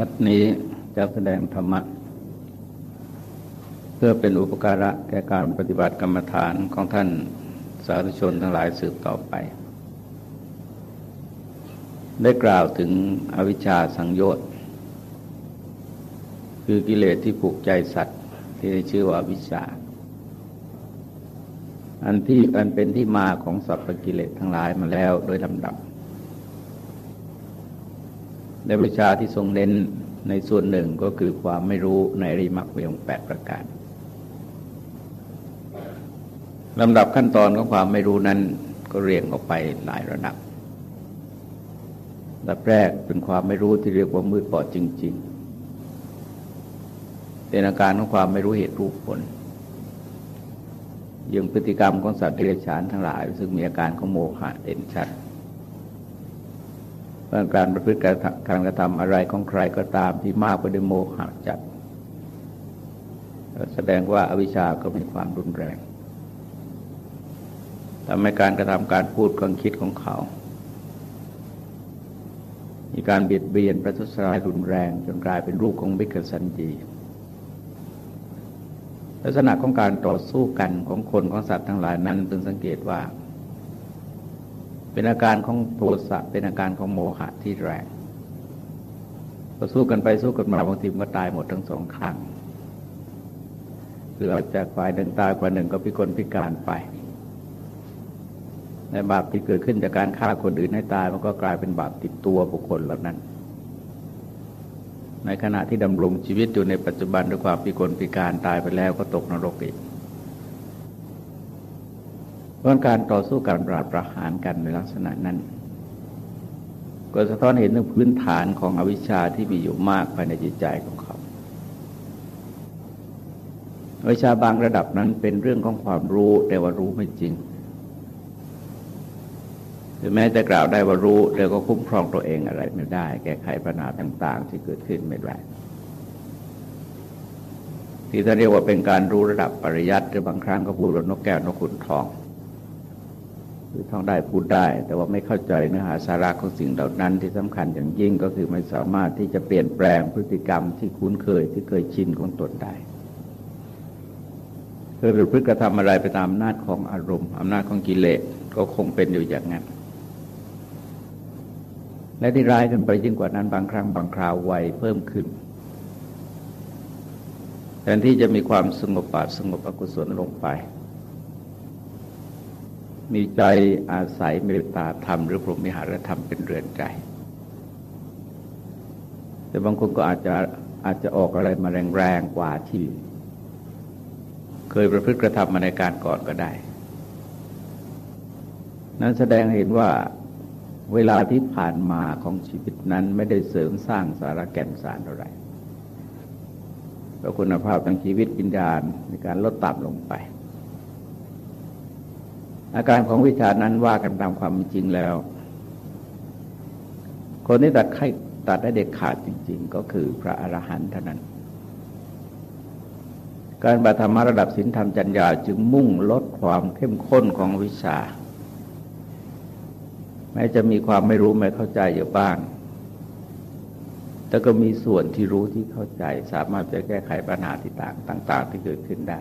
วัดนี้จะแสดงธรรมะ เพื่อเป็นอุปการะแก่การปฏิบัติกรรมฐานของท่านสาธุชนทั้งหลายสืบต่อไป ได้กล่าวถึงอวิชชาสังโยชน์คือกิเลสที่ผูกใจสัตว์ ที่ชื่อว่าวิชา อันที่อันเป็นที่มาของสัพพกิเลสทั้งหลายมาแล้วโดยลำดับ ในวิชาที่ทรงเน้นในส่วนหนึ่งก็คือความไม่รู้ในริมักเวียงแปดประการลำดับขั้นตอนของความไม่รู้นั้นก็เรียงออกไปหลายระดับระดับแรกเป็นความไม่รู้ที่เรียกว่ามืดปอดจริง ๆ เป็นอาการของความไม่รู้เหตุรู้ผลยังพฤติกรรมของสัตว์เดรัจฉานทั้งหลาย ซึ่งมีอาการของโมหะเด่นชัด การประพฤติการกระทำอะไรของใครก็ตามที่มากไปด้วยโมหะจัด แสดงว่าอาวิชาก็มีความรุนแรงทำให้การกระทำการพูดความคิดของเขา มีการเบียดเบียนประทุษร้ายรุนแรงจนกลายเป็นรูปของบิกสันจีลักษณะของการต่อสู้กันของคนของสัตว์ทั้งหลายนั้นเป็นสังเกตว่า เป็นอาการของโทสะเป็นอาการของโมหะที่แรงพอสู้กันไปสู้กันมาบางทีมันก็ตายหมดทั้งสองข้างหรืออาจจะฝ่ายหนึ่งตายฝ่ายหนึ่งก็พิกลพิการไปในบาปที่เกิดขึ้นจากการฆ่าคนอื่นให้ตายมันก็กลายเป็นบาปติดตัวบุคคลเหล่านั้น ในขณะที่ดำรงชีวิตอยู่ในปัจจุบันด้วยความพิกลพิการตายไปแล้วก็ตกนรกอีก เราะการต่อสู้การปราบประหารกันในลักษณะนั้น ก็สะท้อนเห็นถึงพื้นฐานของอวิชชาที่มีอยู่มากภายในจิตใจของเขาวิชาบางระดับนั้นเป็นเรื่องของความรู้แต่ว่ารู้ไม่จริงถึงแม้จะกล่าวได้ว่ารู้แต่ก็คุ้มครองตัวเองอะไรไม่ได้ แก้ไขปัญหาต่าง ๆ ที่เกิดขึ้นไม่ได้ที่ท่านเรียกว่าเป็นการรู้ระดับปริยัติหรือบางครั้งก็พูดว่านกแก้วนกขุนทอง คือท่องได้พูดได้ แต่ว่าไม่เข้าใจเนื้อหาสาระของสิ่งเหล่านั้นที่สำคัญอย่างยิ่งก็คือไม่สามารถที่จะเปลี่ยนแปลงพฤติกรรมที่คุ้นเคยที่เคยชินของตนได้คือหรือพฤติกรรมอะไรไปตามอำนาจของอารมณ์อำนาจของกิเลสก็คงเป็นอยู่อย่างนั้น และที่ร้ายกันไปยิ่งกว่านั้นบางครั้งบางคราวไวเพิ่มขึ้นแทนที่จะมีความสงบปาสงบอกุศลลงไป มีใจอาศัยเมตตาธรรมหรือพรหมิหารธรรมเป็นเรือนใจ แต่บางคนก็อาจจะอาจจะออกอะไรมาแรงๆกว่าที่ เคยประพฤติกระทำมาในการก่อนก็ได้ นั้นแสดงเห็นว่าเวลาที่ผ่านมาของชีวิตนั้นไม่ได้เสริมสร้างสาระแก่นสารอะไรเพราะคุณภาพทางชีวิตวิญญาณในการลดต่ำลงไป อาการของวิชานั้นว่ากันตามความจริงแล้ว คนที่ตัดไข้ตัดได้เด็ดขาดจริง ๆ ก็คือพระอรหันต์เท่านั้น การบัตธรรมระดับศีลธรรมจัญญาจึงมุ่งลดความเข้มข้นของวิชา แม้จะมีความไม่รู้ไม่เข้าใจอยู่บ้าง แต่ก็มีส่วนที่รู้ที่เข้าใจ สามารถจะแก้ไขปัญหาที่ต่างต่าง ๆ ที่เกิดขึ้นได้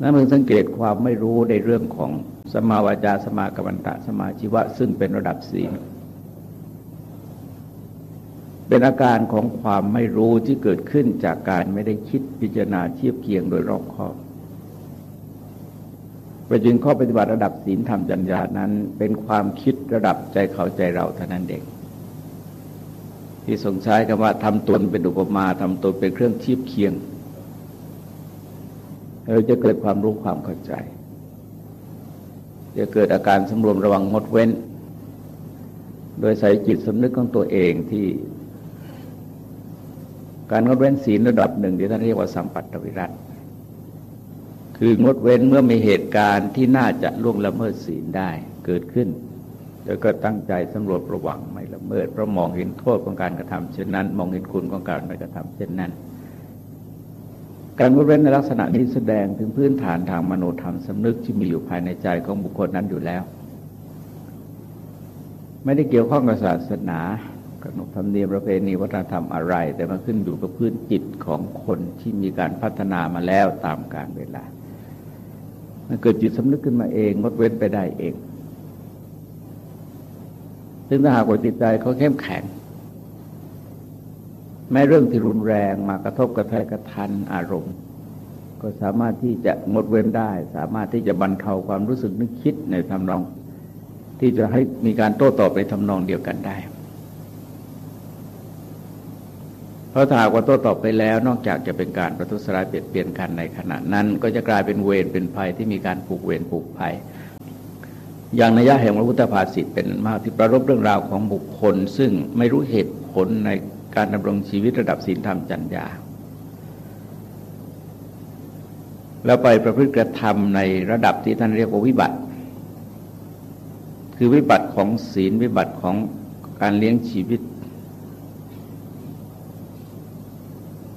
นั่นเพิ่งสังเกตความไม่รู้ในเรื่องของสมาวาจาสมากรรมตะสมาชีวะ ซึ่งเป็นระดับศีลเป็นอาการของความไม่รู้ที่เกิดขึ้นจากการไม่ได้คิดพิจารณาเทียบเคียงโดยรอบคอบประจึงข้อปฏิบัติระดับศีลธรรมจัญญานั้น เป็นความคิดระดับใจเขาใจเราเท่านั้นเองที่ทรงใช้คำว่าทำตนเป็นอุปมาทำตนเป็นเครื่องเทียบเคียง เราจะเกิดความรู้ความเข้าใจ จะเกิดอาการสำรวมระวังงดเว้น โดยใส่จิตสำนึกของตัวเองที่ การงดเว้นศีลระดับหนึ่งที่ท่านเรียกว่าสัมปัตตวิรัตคืองดเว้นเมื่อมีเหตุการณ์ที่น่าจะล่วงละเมิดศีลได้เกิดขึ้นแล้วก็ตั้งใจสำรวจระวังไม่ละเมิดเพราะมองเห็นโทษของการกระทำเช่นนั้น มองเห็นคุณของการไม่กระทำเช่นนั้น การงดเว้นในลักษณะนี้แสดงถึงพื้นฐานทางมโนธรรมสำนึกที่มีอยู่ภายในใจของบุคคลนั้นอยู่แล้ว ไม่ได้เกี่ยวข้องกับศาสนาขนบธรรมเนียมประเพณีวัฒนธรรมอะไร แต่มันขึ้นอยู่กับพื้นจิตของคนที่มีการพัฒนามาแล้วตามกาลเวลา มันเกิดจิตสำนึกขึ้นมาเองงดเว้นไปได้เองซึ่งถ้าหากว่าจิตใจเขาเข้มแข็ง แม้เรื่องที่รุนแรงมากระทบกระแทกกระทันอารมณ์ ก็สามารถที่จะงดเว้นได้ สามารถที่จะบรรเทาความรู้สึกนึกคิดในทำนอง ที่จะให้มีการโต้ตอบในทำนองเดียวกันได้ เพราะถ้าหากว่าโต้ตอบไปแล้ว นอกจากจะเป็นการประทุษร้ายเปลี่ยนเปลี่ยนกันในขณะนั้น ก็จะกลายเป็นเวรเป็นภัยที่มีการผูกเวรผูกภัยอย่างนัยยะแห่งพระพุทธภาษิตเป็นมากที่ประรบเรื่องราวของบุคคล ซึ่งไม่รู้เหตุผลใน การดำรงชีวิตระดับศีลธรรมจัญญา แล้วไปประพฤติกระทำในระดับที่ท่านเรียกว่าวิบัติ คือวิบัติของศีลวิบัติของการเลี้ยงชีวิต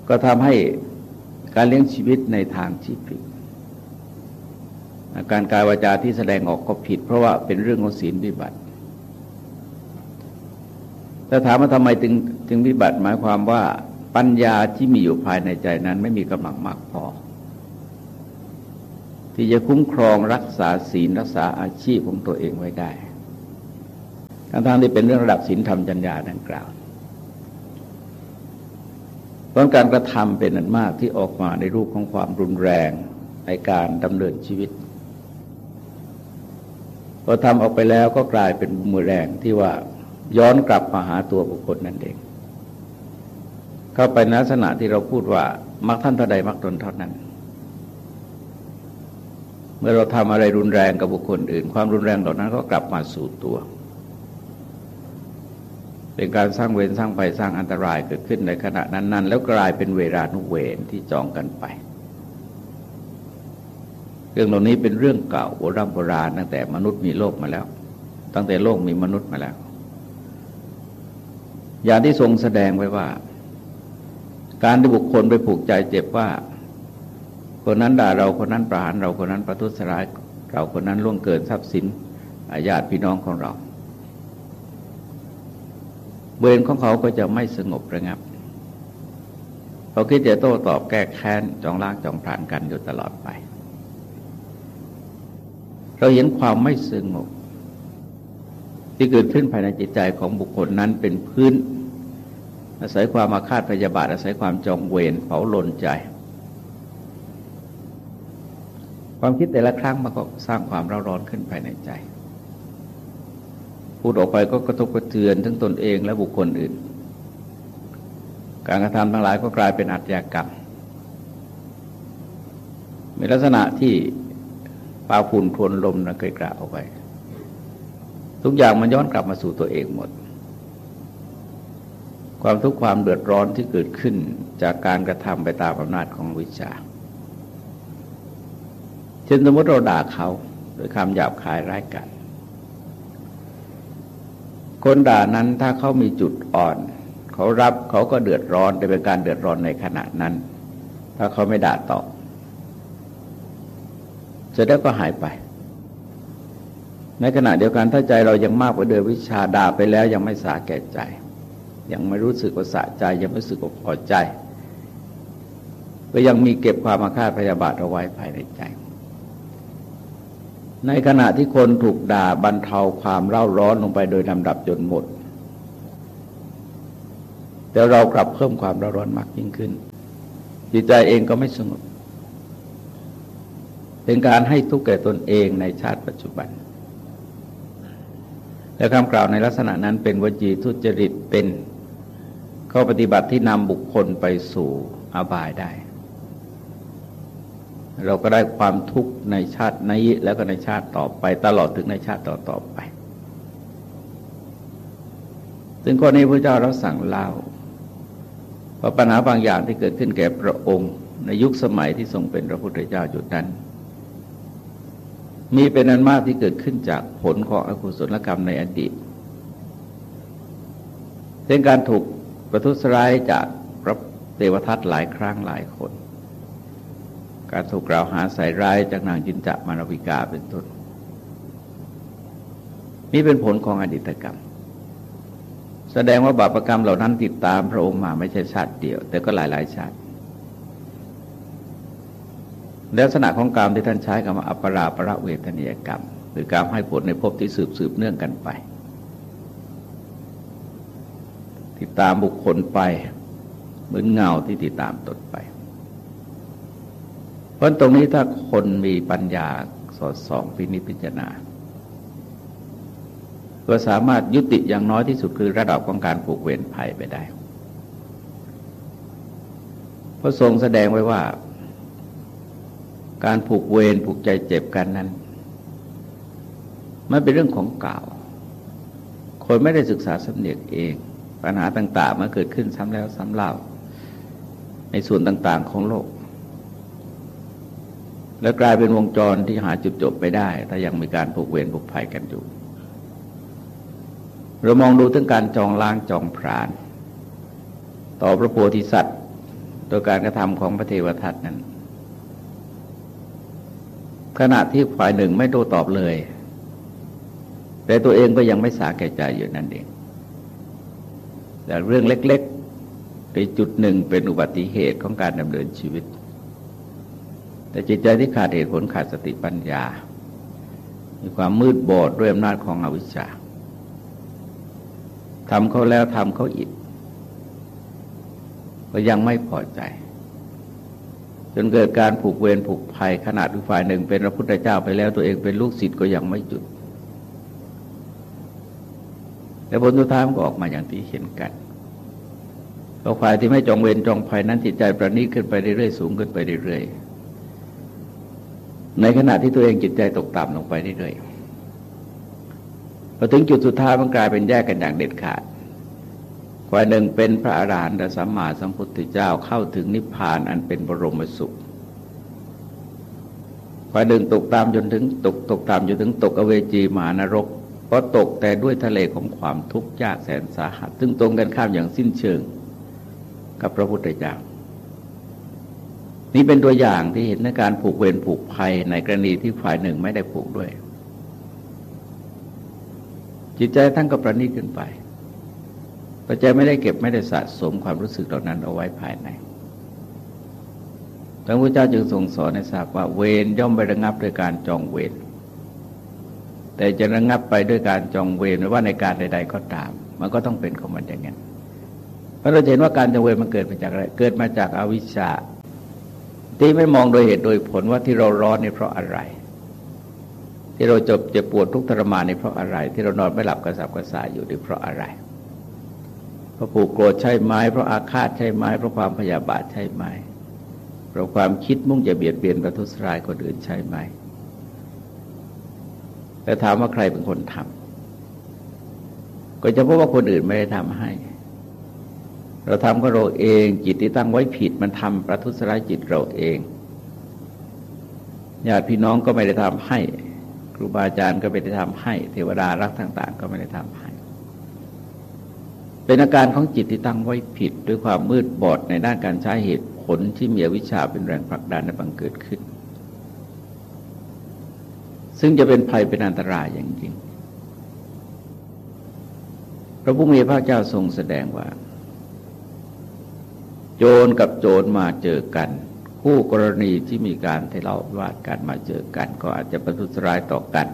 ก็ทำให้การเลี้ยงชีวิตในทางที่ผิดการกายวาจาที่แสดงออกก็ผิด เพราะว่าเป็นเรื่องของศีลวิบัติ แต่ถามว่าทำไมถึงจึงวิบัติหมายความว่าปัญญาที่มีอยู่ภายในใจนั้นไม่มีกำลังมากพอ ที่จะคุ้มครองรักษาศีลรักษาอาชีพของตัวเองไว้ได้ทั้งทงที่เป็นเรื่องระดับศีลธรรมจัญญาดังกล่าวเพราะการกระทำเป็นอันมากที่ออกมาในรูปของความรุนแรงในการดำเนินชีวิตพอทำออกไปแล้วก็กลายเป็นมือแรงที่ว่า ย้อนกลับมาหาตัวบุคคลนั่นเอง เข้าไปนลักษณะที่เราพูดว่ามักท่านเท่าใดมักตนเท่านั้น เมื่อเราทำอะไรรุนแรงกับบุคคลอื่น ความรุนแรงเหล่านั้นก็กลับมาสู่ตัว เป็นการสร้างเวรสร้างภัยสร้างอันตรายเกิดขึ้นในขณะนั้นๆ แล้วกลายเป็นเวรานุเวรที่จองกันไปเรื่องเหล่านี้เป็นเรื่องเก่าโบราณโบราณตั้งแต่มนุษย์มีโลกมาแล้ว ตั้งแต่โลกมีมนุษย์มาแล้ว อย่างที่ทรงแสดงไว้ว่า การที่บุคคลไปผูกใจเจ็บว่า คนนั้นด่าเราคนนั้นประหารเราคนนั้นประทุษร้ายเราคนนั้นล่วงเกินทรัพย์สินญาติพี่น้องของเราเวรของเขาก็จะไม่สงบระงับเขาคิดจะโต้ตอบแก้แค้นจองล้างจองผ่านกันอยู่ตลอดไป เราเห็นความไม่สงบ ที่เกิดขึ้นภายในจิตใจของบุคคลนั้นเป็นพื้น อาศัยความมาคาดพยาบาท อาศัยความจองเวรเผาลนใจ ความคิดแต่ละครั้งมันก็สร้างความร้อนร้อนขึ้นภายในใจ พูดออกไปก็กระทบกระเทือนทั้งตนเองและบุคคลอื่น การกระทำทั้งหลายก็กลายเป็นอัตยากรรมมีลักษณะที่ปาฝุ่นทวนลมนะเคยกล่าวเอาไว้ ทุกอย่างมันย้อนกลับมาสู่ตัวเองหมด ความทุกข์ความเดือดร้อนที่เกิดขึ้นจากการกระทำไปตามอำนาจของวิชาเช่นสมมติเราด่าเขาโดยคำหยาบคายร้ายกาจคนด่านั้นถ้าเขามีจุดอ่อน เขารับเขาก็เดือดร้อนแต่เป็นการเดือดร้อนในขณะนั้น ถ้าเขาไม่ด่าตอบเสร็จแล้วก็หายไป ในขณะเดียวกันถ้าใจเรายังมากกว่าเดิมวิชาด่าไปแล้วยังไม่สาแก่ใจ ยังไม่รู้สึกว่าสะใจ ยังไม่รู้สึกว่าพอใจ ก็ยังมีเก็บความมาฆาตพยาบาทเอาไว้ภายในใจ ในขณะที่คนถูกด่าบรรเทาความเร่าร้อนลงไปโดยลำดับจนหมด แต่เรากลับเพิ่มความเร่าร้อนมากยิ่งขึ้น จิตใจเองก็ไม่สงบเป็นการให้ทุกข์แก่ตนเองในชาติปัจจุบัน และคำกล่าวในลักษณะนั้นเป็นวจีทุจริตเป็นข้อปฏิบัติที่นำบุคคลไปสู่อาบายได้ เราก็ได้ความทุกข์ในชาตินี้แล้วก็ในชาติต่อไป ตลอดถึงในชาติต่อต่อไปซึ่งข้อนี้พระเจ้าเราสั่งเล่าว่าปัญหาบางอย่างที่เกิดขึ้นแก่พระองค์ ในยุคสมัยที่ทรงเป็นพระพุทธเจ้าจุดนั้น มีเป็นอันมากที่เกิดขึ้นจากผลของอกุศลกรรมในอดีตเช่นการถูกประทุษร้ายจากพระเทวทัตหลายครั้งหลายคน การถูกกล่าวหาใส่ร้ายจากนางจินจะมารวิกาเป็นต้นนี่เป็นผลของอดีตกรรม แสดงว่าบาปรกรรมเหล่านั้นติดตามพระองค์มาไม่ใช่ชาติเดียว แต่ก็หลายหลายชาติ ลักษณะของกรรมที่ท่านใช้คำว่าอัปราประเวทนียกรรมคือการมให้ผลในภพที่สืบสืบเนื่องกันไป ติดตามบุคคลไป เหมือนเงาที่ติดตามตนไป เพราะตรงนี้ถ้าคนมีปัญญาสอดส่องพินิจพิจารณาก็สามารถยุติอย่างน้อยที่สุดคือระดับของการผูกเวรภัยไปได้พระทรงแสดงไว้ว่า การผูกเวรผูกใจเจ็บกันนั้น มันเป็นเรื่องของเก่า คนไม่ได้ศึกษาสำเนียกเอง ปัญหาต่าง ๆมันเกิดขึ้นซ้ำแล้วซ้ำเล่า ในส่วนต่างๆของโลก แล้วกลายเป็นวงจรที่หาจุดจบไม่ได้ ถ้ายังมีการผูกเวรผูกภัยกันอยู่ เรามองดูถึงการจองล้างจองผราน ต่อพระโพธิสัตว์ โดยการกระทำของพระเทวทัตนั้น ขณะที่ฝ่ายหนึ่งไม่โต้ตอบเลย แต่ตัวเองก็ยังไม่สาแก่ใจอยู่นั่นเอง แต่เรื่องเล็กๆในจุดหนึ่งเป็นอุบัติเหตุของการดำเนินชีวิต แต่จิตใจที่ขาดเหตุผลขาดสติปัญญา มีความมืดบอดด้วยอำนาจของอวิชชาทำเขาแล้วทำเขาอีก ก็ยังไม่พอใจ จนเกิดการผูกเวรผูกภัยขนาดฝ่ายหนึ่ง เป็นพระพุทธเจ้าไปแล้วตัวเองเป็นลูกศิษย์ก็ยังไม่หยุดแต่ผลสุดท้ายมันก็ออกมาอย่างที่เห็นกันตัวฝ่ายที่ไม่จองเวรจองภัยนั้นจิตใจประณีตขึ้นไปเรื่อยๆสูงขึ้นไปเรื่อยๆในขณะที่ตัวเองจิตใจตกต่ำลงไปเรื่อยๆพอถึงจุดสุดท้ายมันกลายเป็นแยกกันอย่างเด็ดขาด ฝ่ายหนึ่งเป็นพระอาหารหันตสัมมาสัมพุทธเจ้าเข้าถึงนิพพานอันเป็นบรมสุขฝ่ายหนึ่งตกตามจนถึงตกตกตามจนถึงตกอเวจีมหานรกเพราะตกแต่ด้วยทะเลของความทุกข์ยากแสนสาหัส ซึ่งตรงกันข้ามอย่างสิ้นเชิง กับพระพุทธเจ้า นี่เป็นตัวอย่างที่เห็นในการผูกเวรผูกภัยในกรณีที่ฝ่ายหนึ่งไม่ได้ผูกด้วย จิตใจท่านก็ประณีตขึ้นไป ปัจจัยไม่ได้เก็บไม่ได้สะสมความรู้สึกเหล่านั้นเอาไว้ภายในพระพุทธเจ้าจึงทรงสอนให้ทราบว่าเวรย่อมไประงับด้วยการจองเวร แต่จะระงับไปด้วยการจองเวรไม่ว่าในการใด ๆ ก็ตาม มันก็ต้องเป็นของมันอย่างนั้นเพราะเราเห็นว่าการจองเวรมันเกิดมาจากอะไร เกิดมาจากอาวิชชา ที่ไม่มองโดยเหตุโดยผลว่าที่เราร้อนนี่เพราะอะไร ที่เราจบเจ็บปวดทุกทรมานนี่เพราะอะไร ที่เรานอนไม่หลับกระสับกระส่ายอยู่นี่เพราะอะไร เพราะผูกโกรธใช่ไหมเพราะอาฆาตใช่ไหมเพราะความพยาบาทใช่ไหมเพราะความคิดมุ่งจะเบียดเบียนประทุษร้ายคนอื่นใช่ไหม แต่ถามว่าใครเป็นคนทำก็จะพบว่าคนอื่นไม่ได้ทำให้ เราทำก็เราเองจิตที่ตั้งไว้ผิดมันทำประทุษร้ายจิตเราเองญาติพี่น้องก็ไม่ได้ทำให้ ครูบาอาจารย์ก็ไม่ได้ทำให้ เทวดารักต่าง ๆ ก็ไม่ได้ทำให้ เป็นอาการของจิตที่ตั้งไว้ผิดด้วยความมืดบอดในด้านการใช้เหตุผลที่มีวิชาเป็นแรงผลักดันในบังเกิดขึ้น ซึ่งจะเป็นภัยเป็นอันตรายอย่างจริงพระพุทธพระเจ้าทรงแสดงว่า โจรกับโจรมาเจอกัน คู่กรณีที่มีการทะเลาะวิวาทกันมาเจอกัน ก็อาจจะประทุษร้ายต่อกัน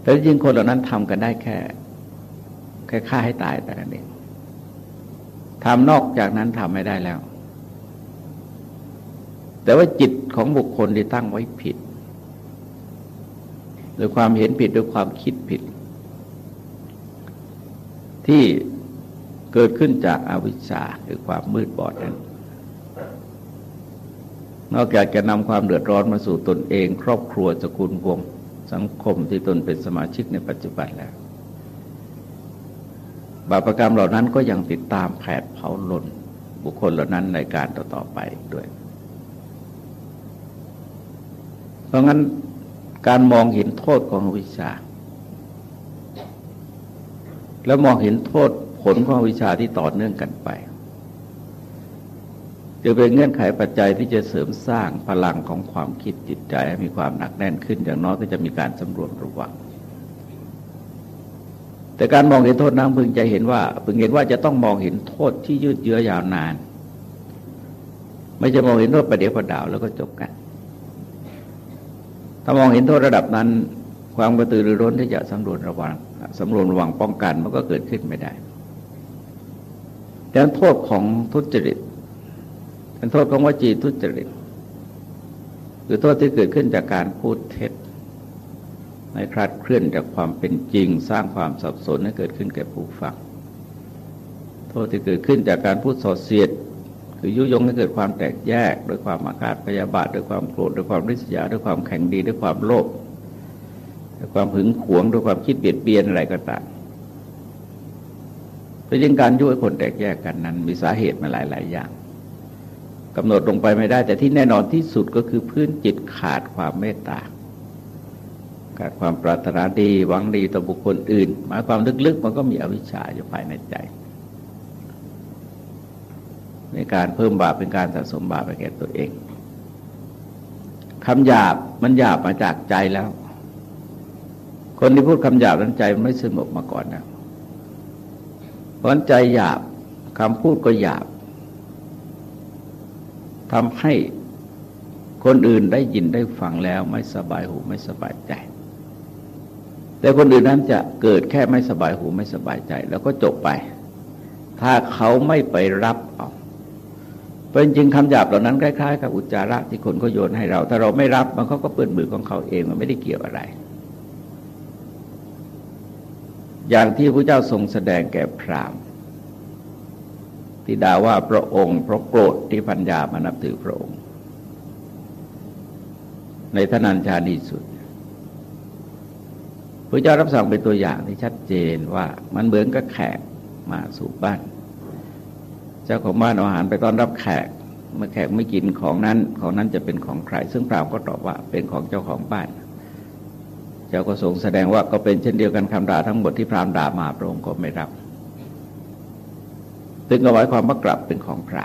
แต่จริงคนเหล่านั้นทำกันได้แค่ แค่ฆ่าให้ตายแต่นั้นเองทำนอกจากนั้นทำไม่ได้แล้ว แต่ว่าจิตของบุคคลที่ตั้งไว้ผิดหรือความเห็นผิดด้วยความคิดผิด ที่เกิดขึ้นจากอาวิชชาหรือความมืดบอดนั้นนอกจากจะนำความเดือดร้อนมาสู่ตนเอง ครอบครัวสกุลวง สังคมที่ตนเป็นสมาชิกในปัจจุบันแล้ว บาปรกรรมเหล่านั้นก็ยังติดตามแผดเผาลนบุคคลเหล่านั้นในการต่อๆไปด้วย เพราะงั้นการมองเห็นโทษของวิชา แล้วมองเห็นโทษผลของวิชาที่ต่อเนื่องกันไปจะเป็นเงื่อนไขปัจจัยที่จะเสริมสร้างพลังของความคิดจิตใจให้มีความหนักแน่นขึ้น อย่างน้อยก็จะมีการสำรวมระวัง แต่การมองเห็นโทษนั้นพึงจะเห็นว่าพึงเห็นว่าจะต้องมองเห็นโทษที่ยืดเยื้อยาวนาน ไม่จะมองเห็นโทษประเดี๋ยวประดาวแล้วก็จบกัน ถ้ามองเห็นโทษระดับนั้น ความกระตือรือร้นที่จะสำรวจระวังสำรวจระวังป้องกันมันก็เกิดขึ้นไม่ได้ดังนั้นโทษของทุจริตเป็นโทษของวจีทุจริตคือโทษที่เกิดขึ้นจากการพูดเท็จ ในคลาดเคลื่อนจากความเป็นจริง สร้างความสับสนให้เกิดขึ้นแก่ผู้ฟังโทษที่เกิดขึ้นจากการพูดส่อเสียดคือยุยงให้เกิดความแตกแยกด้วยความอาฆาตพยาบาทด้วยความโกรธด้วยความริษยาด้วยความแข็งดีด้วยความโลภด้วยความหึงหวงด้วยความคิดเบียดเบียนอะไรก็ตามเป็นยังการยุ่ยคนแตกแยกกันนั้น มีสาเหตุมาหลายๆอย่างกำหนดลงไปไม่ได้ แต่ที่แน่นอนที่สุดก็คือพื้นจิตขาดความเมตตา ขาดความปรารถนาดีหวังดีต่อบุคคลอื่น หมายความลึกๆ มันก็มีอวิชชาอยู่ภายในใจ ในการเพิ่มบาปเป็นการสะสมบาปไปแก่ตัวเองคำหยาบมันหยาบมาจากใจแล้ว คนที่พูดคำหยาบนั้นใจมันไม่สงบมาก่อนนะเพราะใจหยาบคำพูดก็หยาบทำให้คนอื่นได้ยินได้ฟังแล้วไม่สบายหูไม่สบายใจ แต่คนอื่นนั้นจะเกิดแค่ไม่สบายหูไม่สบายใจ แล้วก็จบไป ถ้าเขาไม่ไปรับเอาเป็นจริงคำหยาบเหล่านั้นคล้ายๆกับอุจจาระที่คนก็โยนให้เรา ถ้าเราไม่รับมันเขาก็เปื้อนมือของเขาเองมันไม่ได้เกี่ยวอะไร อย่างที่พระเจ้าทรงแสดงแก่พราหมณ์ที่ด่าว่าพระองค์เพราะโกรธที่พัญญามานับถือพระองค์ ในทนันชาดีสุด พระเจ้ารับสั่งเป็นตัวอย่างที่ชัดเจนว่ามันเหมือนกับแขกมาสู่บ้าน เจ้าของบ้านเอาอาหารไปต้อนรับแขก เมื่อแขกไม่กินของนั้นของนั้นจะเป็นของใคร ซึ่งพรามก็ตอบว่าเป็นของเจ้าของบ้าน เจ้าก็ทรงแสดงว่าก็เป็นเช่นเดียวกันคำด่าทั้งหมดที่พรามด่ามาพระองค์ก็ไม่รับซึ่งก็หมายความว่ากลับเป็นของพระ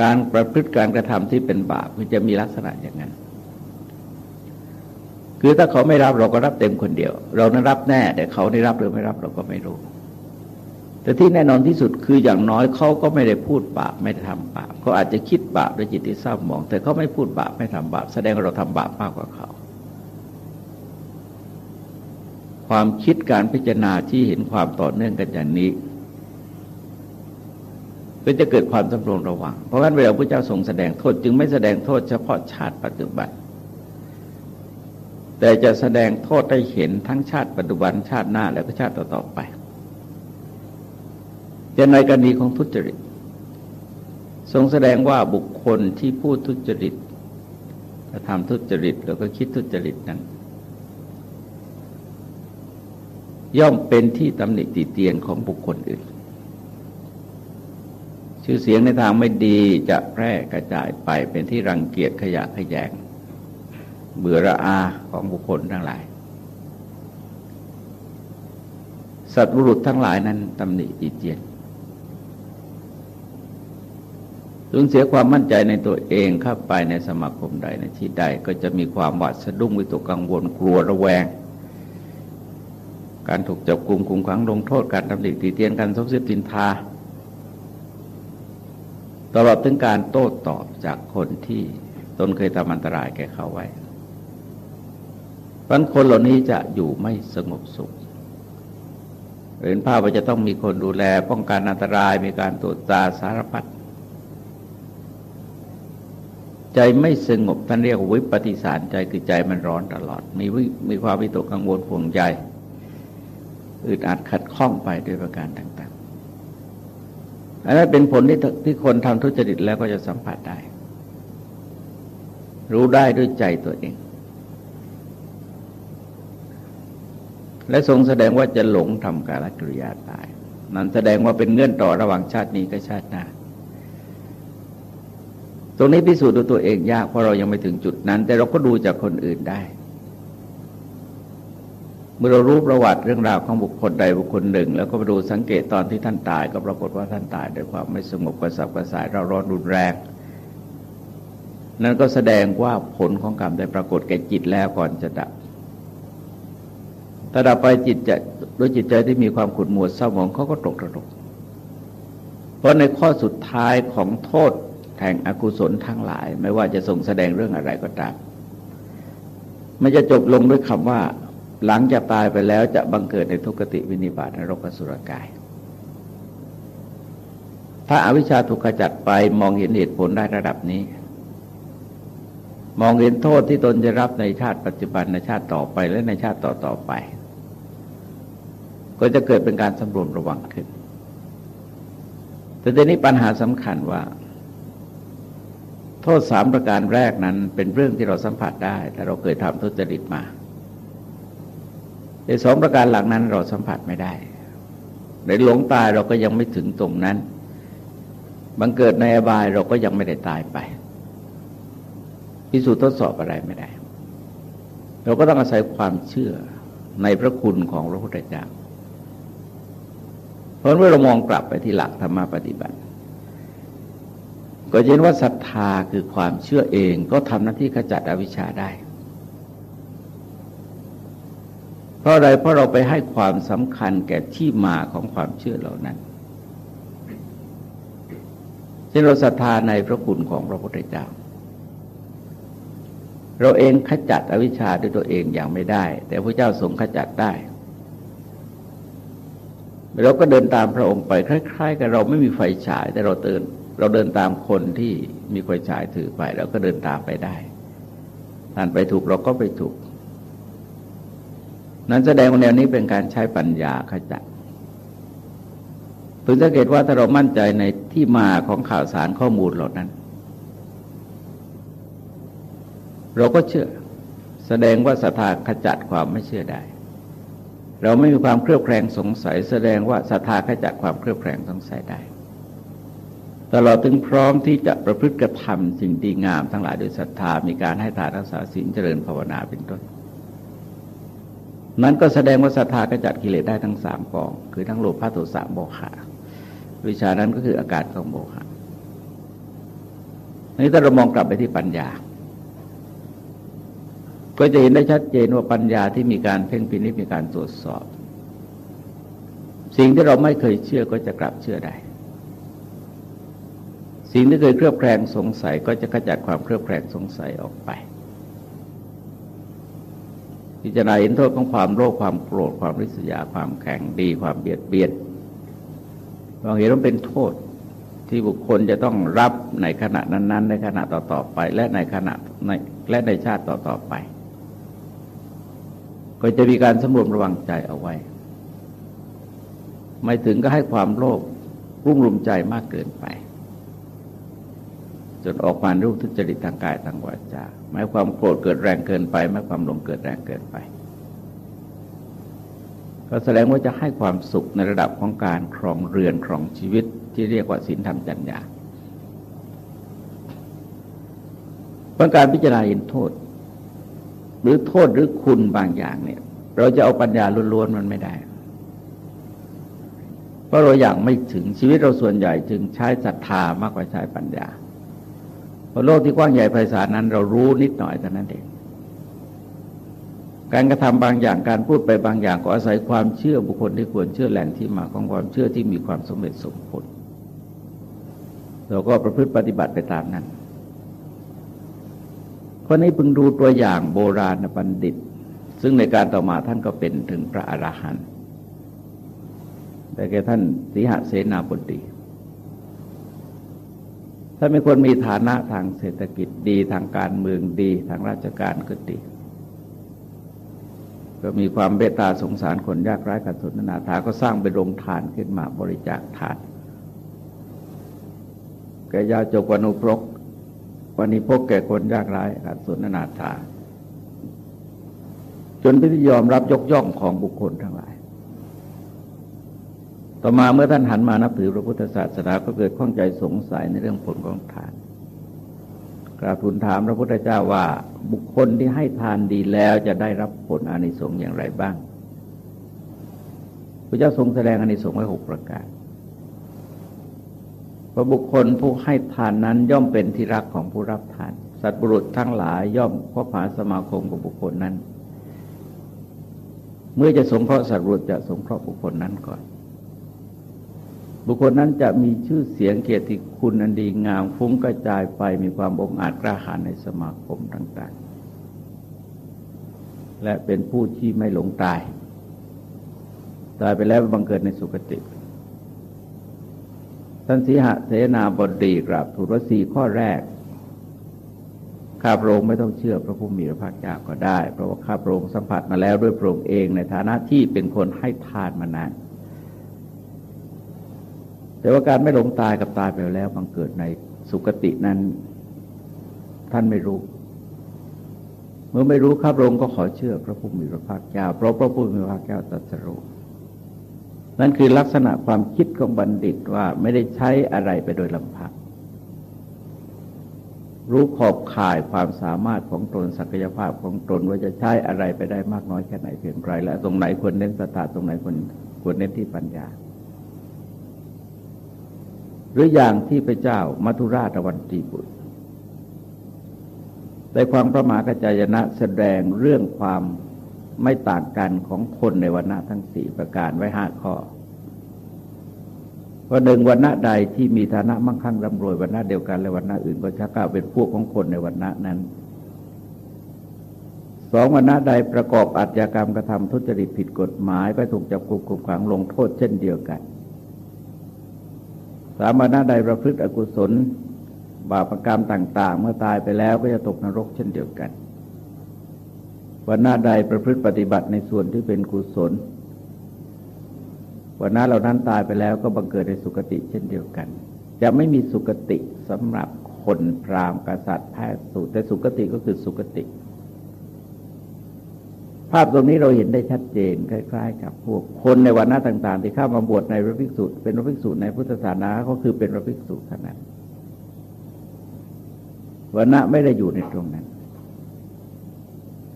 การประพฤติการกระทำที่เป็นบาปมันจะมีลักษณะอย่างนั้น คือถ้าเขาไม่รับเราก็รับเต็มคนเดียว เรานั้นรับแน่ แต่เขาได้รับหรือไม่รับเราก็ไม่รู้ แต่ที่แน่นอนที่สุดคืออย่างน้อยเขาก็ไม่ได้พูดบาปไม่ได้ทำบาปเขาอาจจะคิดบาปด้วยจิตที่เศร้าหมอง แต่เขาไม่พูดบาปไม่ทำบาปแสดงว่าเราทำบาปมากกว่าเขา ความคิดการพิจารณาที่เห็นความต่อเนื่องกันอย่างนี้ก็จะเกิดความสำรวมระวัง เพราะฉะนั้นเวลาพระเจ้าทรงแสดงโทษจึงไม่แสดงโทษเฉพาะชาติปัจจุบัน แต่จะแสดงโทษให้เห็นทั้งชาติปัจจุบันชาติหน้าและก็ชาติต่อๆไปจะในกรณีของทุจริต ทรงแสดงว่าบุคคลที่พูดทุจริตกระทำทุจริตแล้วก็คิดทุจริตนั้น ย่อมเป็นที่ตำหนิติเตียนของบุคคลอื่น ชื่อเสียงในทางไม่ดีจะแพร่กระจายไปเป็นที่รังเกียจขยะขยง เบื่อระอาของบุคคลทั้งหลาย สัตว์บุรุษทั้งหลายนั้นตำหนิติเตียนสูญเสียความมั่นใจในตัวเองเข้าไปในสมาคมใดในที่ใดก็จะมีความหวาดสะดุ้งวิตกกังวลกลัวระแวง การถูกจับกลุ่มคุมขังลงโทษการทำดิตีเตียนการซบเสียตินทาตลอดถึงการโต้ตอบจากคนที่ตนเคยทำอันตรายแก่เขาไว้ พราะคนเหล่านี้จะอยู่ไม่สงบสุขเห็นภาพว่าจะต้องมีคนดูแลป้องกันอันตรายมีการตรวจตาสารพัดใจไม่สงบท่านเรียกวิปฏิสารใจคือใจมันร้อนตลอด มีมีความวิตกกังวลห่วงใจอึดอัดขัดข้องไปด้วยประการต่างๆอันนั้นเป็นผลที่ที่คนทำทุจริตแล้วก็จะสัมผัสได้ รู้ได้ด้วยใจตัวเอง และทรงแสดงว่าจะหลงทำกาลกิริยาตาย นั้นแสดงว่าเป็นเงื่อนต่อระหว่างชาตินี้กับชาติหน้าตรงนี้พิสูจน์ตัวเองยากเพราะเรายังไม่ถึงจุดนั้น แต่เราก็ดูจากคนอื่นได้ เมื่อเรารู้ประวัติเรื่องราวของบุคคลใดบุคคลหนึ่ง แล้วก็ไปดูสังเกตตอนที่ท่านตาย ก็ปรากฏว่าท่านตายด้วยความไม่สงบกระสับกระส่ายเราร้อนรุนแรงนั่นก็แสดงว่าผลของกรรมได้ปรากฏแก่จิตแล้วก่อนจะดับ ถ้าดับไปจิตใจด้วยจิตใจที่มีความขุ่นมัวเศร้าหมองเขาก็ตกระดกเพราะในข้อสุดท้ายของโทษแห่งอกุศลทั้งหลาย ไม่ว่าจะส่งแสดงเรื่องอะไรก็ตามมันจะจบลงด้วยคำว่า หลังจากตายไปแล้วจะบังเกิดในทุกติวินิบาตนรกสุรกาย ถ้าอาวิชชาถูกขจัดไปมองเห็นเหตุผลได้ระดับนี้ มองเห็นโทษที่ตนจะรับในชาติปัจจุบันในชาติต่อไปและในชาติต่อต่อไป ก็จะเกิดเป็นการสำรวมระวังขึ้น แต่ทีนี้ปัญหาสำคัญว่า โทษสามประการแรกนั้นเป็นเรื่องที่เราสัมผัสได้แต่เราเคยทำทุจริตมาในสองประการหลังนั้นเราสัมผัสไม่ได้ในหลงตายเราก็ยังไม่ถึงตรงนั้น บังเกิดในอบายเราก็ยังไม่ได้ตายไป พิสูจน์ทดสอบอะไรไม่ได้ เราก็ต้องอาศัยความเชื่อในพระคุณของพระพุทธเจ้า เพราะเมื่อเรามองกลับไปที่หลักธรรมปฏิบัติ ก็เห็นว่าศรัทธาคือความเชื่อเองก็ทำหน้าที่ขจัดอวิชชาได้ เพราะอะไรเพราะเราไปให้ความสำคัญแก่ที่มาของความเชื่อเหล่านั้นเช่นเราศรัทธาในพระคุณของพระพุทธเจ้า เราเองขจัดอวิชชาด้วยตัวเองอย่างไม่ได้ แต่พระเจ้าทรงขจัดได้ เราก็เดินตามพระองค์ไปคล้ายๆ กับเราไม่มีไฟฉาย แต่เราเตือนเราเดินตามคนที่มีไฟฉายถือไปเราก็เดินตามไปได้ท่านไปถูกเราก็ไปถูก นั้นแสดงว่าแนวนี้เป็นการใช้ปัญญาขจัดพึงสังเกตว่าถ้าเรามั่นใจในที่มาของข่าวสารข้อมูลเหล่านั้น เราก็เชื่อ แสดงว่าศรัทธาขจัดความไม่เชื่อได้ เราไม่มีความเครือบแคลงสงสัย แสดงว่าศรัทธาขจัดความเครือบแคลงสงสัยได้ตลอดถึงพร้อมที่จะประพฤติกระทำสิ่งดีงามทั้งหลายโดยศรัทธามีการให้ทานรักษาศีลเจริญภาวนาเป็นต้น นั้นก็แสดงว่าศรัทธาก็จัดกิเลสได้ทั้งสามกอง คือทั้งโลภะโทสะโมหะวิชานั้นก็คืออาการของโมหะนี้ถ้าเรามองกลับไปที่ปัญญา ก็จะเห็นได้ชัดเจนว่าปัญญาที่มีการเพ่งพินิจมีการตรวจสอบ สิ่งที่เราไม่เคยเชื่อก็จะกลับเชื่อได้ สิ่งที่เคยเครือบแคลงสงสัยก็จะขจัดความเครือบแคลงสงสัยออกไปพิจารณาเห็นโทษของความโลภความโกรธความริษยาความแข็งดี ความเบียดเบียนเราเห็นว่าเป็นโทษที่บุคคลจะต้องรับในขณะนั้น ๆ ในขณะต่อๆไป และในขณะในและในชาติต่อๆไป ก็จะมีการสำรวมระวังใจเอาไว้ ไม่ถึงก็ให้ความโลภรุ่มรุมใจมากเกินไป จนออกมารูปทุจริตทางกายทางวาจาหมายความโกรธเกิดแรงเกินไปหมายความหลงเกิดแรงเกินไป ก็แสดงว่าจะให้ความสุขในระดับของการครองเรือนครองชีวิตที่เรียกว่าศีลธรรมจัญญาเพราะการพิจารณาเห็นโทษ หรือโทษหรือคุณบางอย่างเนี่ย เราจะเอาปัญญาล้วนๆมันไม่ได้เพราะเราอย่ากไม่ถึงชีวิตเราส่วนใหญ่จึงใช้ศรัทธามากกว่าใช้ปัญญาเพราะโลกที่กว้างใหญ่ไพศาลนั้น เรารู้นิดหน่อยเท่านั้นเองการกระทำบางอย่างการพูดไปบางอย่างก็อาศัยความเชื่อบุคคลที่ควรเชื่อแหล่งที่มาของความเชื่อที่มีความสมเหตุสมผลเราก็ประพฤติปฏิบัติไปตามนั้น คนนี้พึงดูตัวอย่างโบราณบัณฑิต ซึ่งในการต่อมาท่านก็เป็นถึงพระอรหันต์แต่แกท่านสีหเสนาบดีถ้าไม่คนมีฐานะทางเศรษฐกิจดีทางการเมืองดีทางราชการก็ดี ก็มีความเบตตาสงสารคนยากไร้ขัดสนนาถาก็สร้างเป็นโรงทานขึ้นมาบริจาคทานแกยาจกวนุพก วันนี้พกแก่คนยากไร้ขัดสนนาถาจนพิธียอมรับยกย่องของบุคคลทั้งหลาย ต่อมาเมื่อท่านหันมานับถือพระพุทธศาสนาก็เกิดข้องใจสงสัยในเรื่องผลของทาน กราบทูลถามพระพุทธเจ้าว่าบุคคลที่ให้ทานดีแล้วจะได้รับผลอานิสงส์อย่างไรบ้าง พระเจ้าทรงแสดงอานิสงส์ไว้หกประการ พระบุคคลผู้ให้ทานนั้นย่อมเป็นที่รักของผู้รับทาน สัตว์บุรุษทั้งหลายย่อมพบหาสมาคมกับบุคคลนั้น เมื่อจะสงเคราะห์สัตว์บรุษจะสงเคราะห์บุคคลนั้นก่อน บุคคลนั้นจะมีชื่อเสียงเกียรติคุณอันดีงามฟุ้งกระจายไปมีความองอาจกล้าหาญในสมาคมต่างๆ และเป็นผู้ที่ไม่หลงตาย ตายไปแล้วบังเกิดในสุคติ ท่านสีหเสนาบดีกราบทูลว่าสี่ข้อแรก ข้าพระองค์ไม่ต้องเชื่อพระผู้มีพระภาคเจ้าก็ได้ เพราะว่าข้าพระองค์สัมผัสมาแล้วด้วยพระองค์เองในฐานะที่เป็นคนให้ทานมานานแต่ว่าการไม่หลงตายกับตายไปแล้วบังเกิดในสุคตินั้น ท่านไม่รู้ เมื่อไม่รู้ข้าพระองค์ก็ขอเชื่อพระผู้มีพระภาคเจ้า เพราะพระผู้มีพระภาคเจ้าตรัสรู้ นั่นคือลักษณะความคิดของบัณฑิตว่าไม่ได้ใช้อะไรไปโดยลำพังรู้ขอบข่ายความสามารถของตนศักยภาพของตนว่าจะใช้อะไรไปได้มากน้อยแค่ไหนเพียงไรและตรงไหนควรเน้นสตาตรงไหนควรควรเน้นที่ปัญญา หรืออย่างที่พระเจ้ามัทุราชวันตีบุตรในความประมากัจจายนะแสดงเรื่องความ ไม่ต่างกันของคนในวันณะทั้งสี่ประการไว้ห้าข้อว่าหนึ่งวันณะใดที่มีฐานะมั่งคั่งร่ำรวยวันณะเดียวกันและวันณะอื่นก็ชักก้าวเป็นพวกของคนในวันณะนั้นสองวันณะใดประกอบอาชญากรรมกระทำทุจริตผิดกฎหมายไปถูกจับกุมคุมขังลงโทษเช่นเดียวกันสามวันณะใดประพฤติอกุศล บาปรกรรมต่าง ๆ เมื่อตายไปแล้วก็จะตกนรกเช่นเดียวกัน วันหน้าใดประพฤติปฏิบัติในส่วนที่เป็นกุศลวันนั้นเหล่านั้นตายไปแล้วก็บังเกิดในสุคติเช่นเดียวกัน จะไม่มีสุคติสำหรับคนพราหมณ์กษัตริย์แพทย์สูตรแต่สุคติก็คือสุคติ ภาพตรงนี้เราเห็นได้ชัดเจนคล้าย ๆ กับพวกคนในวันหน้าต่าง ๆ ที่เข้ามาบวชในพระภิกษุเป็นพระภิกษุในพุทธศาสนาก็คือเป็นพระภิกษุเท่านั้นวันณะไม่ได้อยู่ในตรงนั้น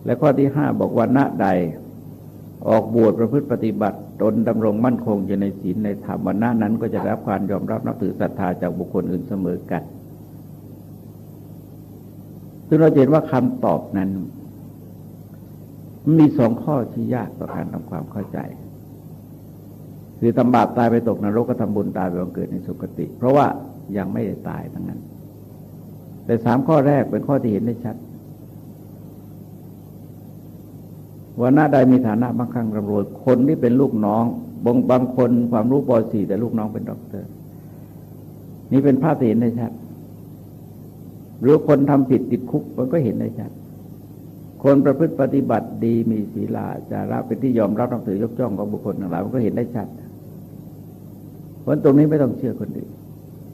และข้อที่ห้าบอกวันณะใด ออกบวชประพฤติปฏิบัติตนดำรงมั่นคงอยู่ในศีลในธรรมวันนั้นก็จะรับความยอมรับนับถือศรัทธาจากบุคคลอื่นเสมอกันซึ่งเราเห็นว่าคำตอบนั้น มีสองข้อที่ยากต่อการทำความเข้าใจ คือทำบาปตายไปตกนรกก็ทำบุญตายไปบังเกิดในสุคติ เพราะว่ายังไม่ได้ตายทั้งนั้น แต่สามข้อแรกเป็นข้อที่เห็นได้ชัด วันหน้าใดมีฐานะบางครั้งร่ำรวยคนที่เป็นลูกน้องบางบางคนความรู้ปอสี่แต่ลูกน้องเป็นด็อกเตอร์นี่เป็นภาพเห็นได้ชัดหรือคนทำผิดติดคุกมันก็เห็นได้ชัดคนประพฤติปฏิบัติดีมีศีลาจาระเป็นที่ยอมรับนับถือยกย่องของบุคคลต่างๆมันก็เห็นได้ชัดเพราะตรงนี้ไม่ต้องเชื่อคนอื่น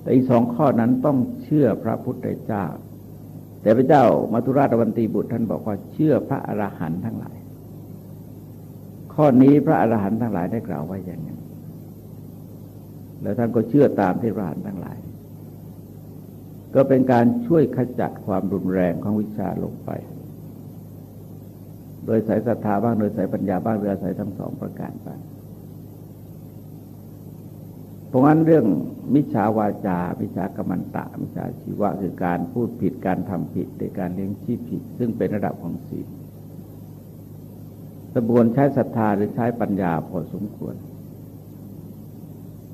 แต่อีกสองข้อนั้นต้องเชื่อพระพุทธเจ้า แต่พระเจ้ามัทุราชวันตีบุตรท่านบอกว่าเชื่อพระอรหันต์ทั้งหลาย ข้อนี้พระอรหันต์ทั้งหลายได้กล่าวไว้อย่างนี้แล้วท่านก็เชื่อตามที่พระอรหันต์ทั้งหลาย ก็เป็นการช่วยขจัดความรุนแรงของวิชาลงไป โดยสายศรัทธาบ้างโดยสายปัญญาบ้างหรือาศัยทั้งสองประการไปเพราะงั้นเรื่องมิจฉาวาจา มิจฉากรรมันตะ มิจฉาชีวะคือการพูดผิดการทำผิดในการเลี้ยงชีพผิด ซึ่งเป็นระดับของศีล สมบูรณ์ใช้ศรัทธาหรือใช้ปัญญาพอสมควร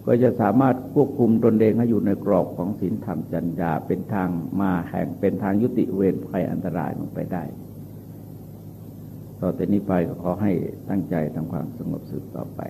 ก็จะสามารถควบคุมตนเองให้อยู่ในกรอบของศีลธรรมจัญญาเป็นทางมาแห่งเป็นทางยุติเวรภัยอันตรายลงไปได้ ต่อแต่นี้ไปก็ขอให้ตั้งใจทำความสงบสืบต่อไป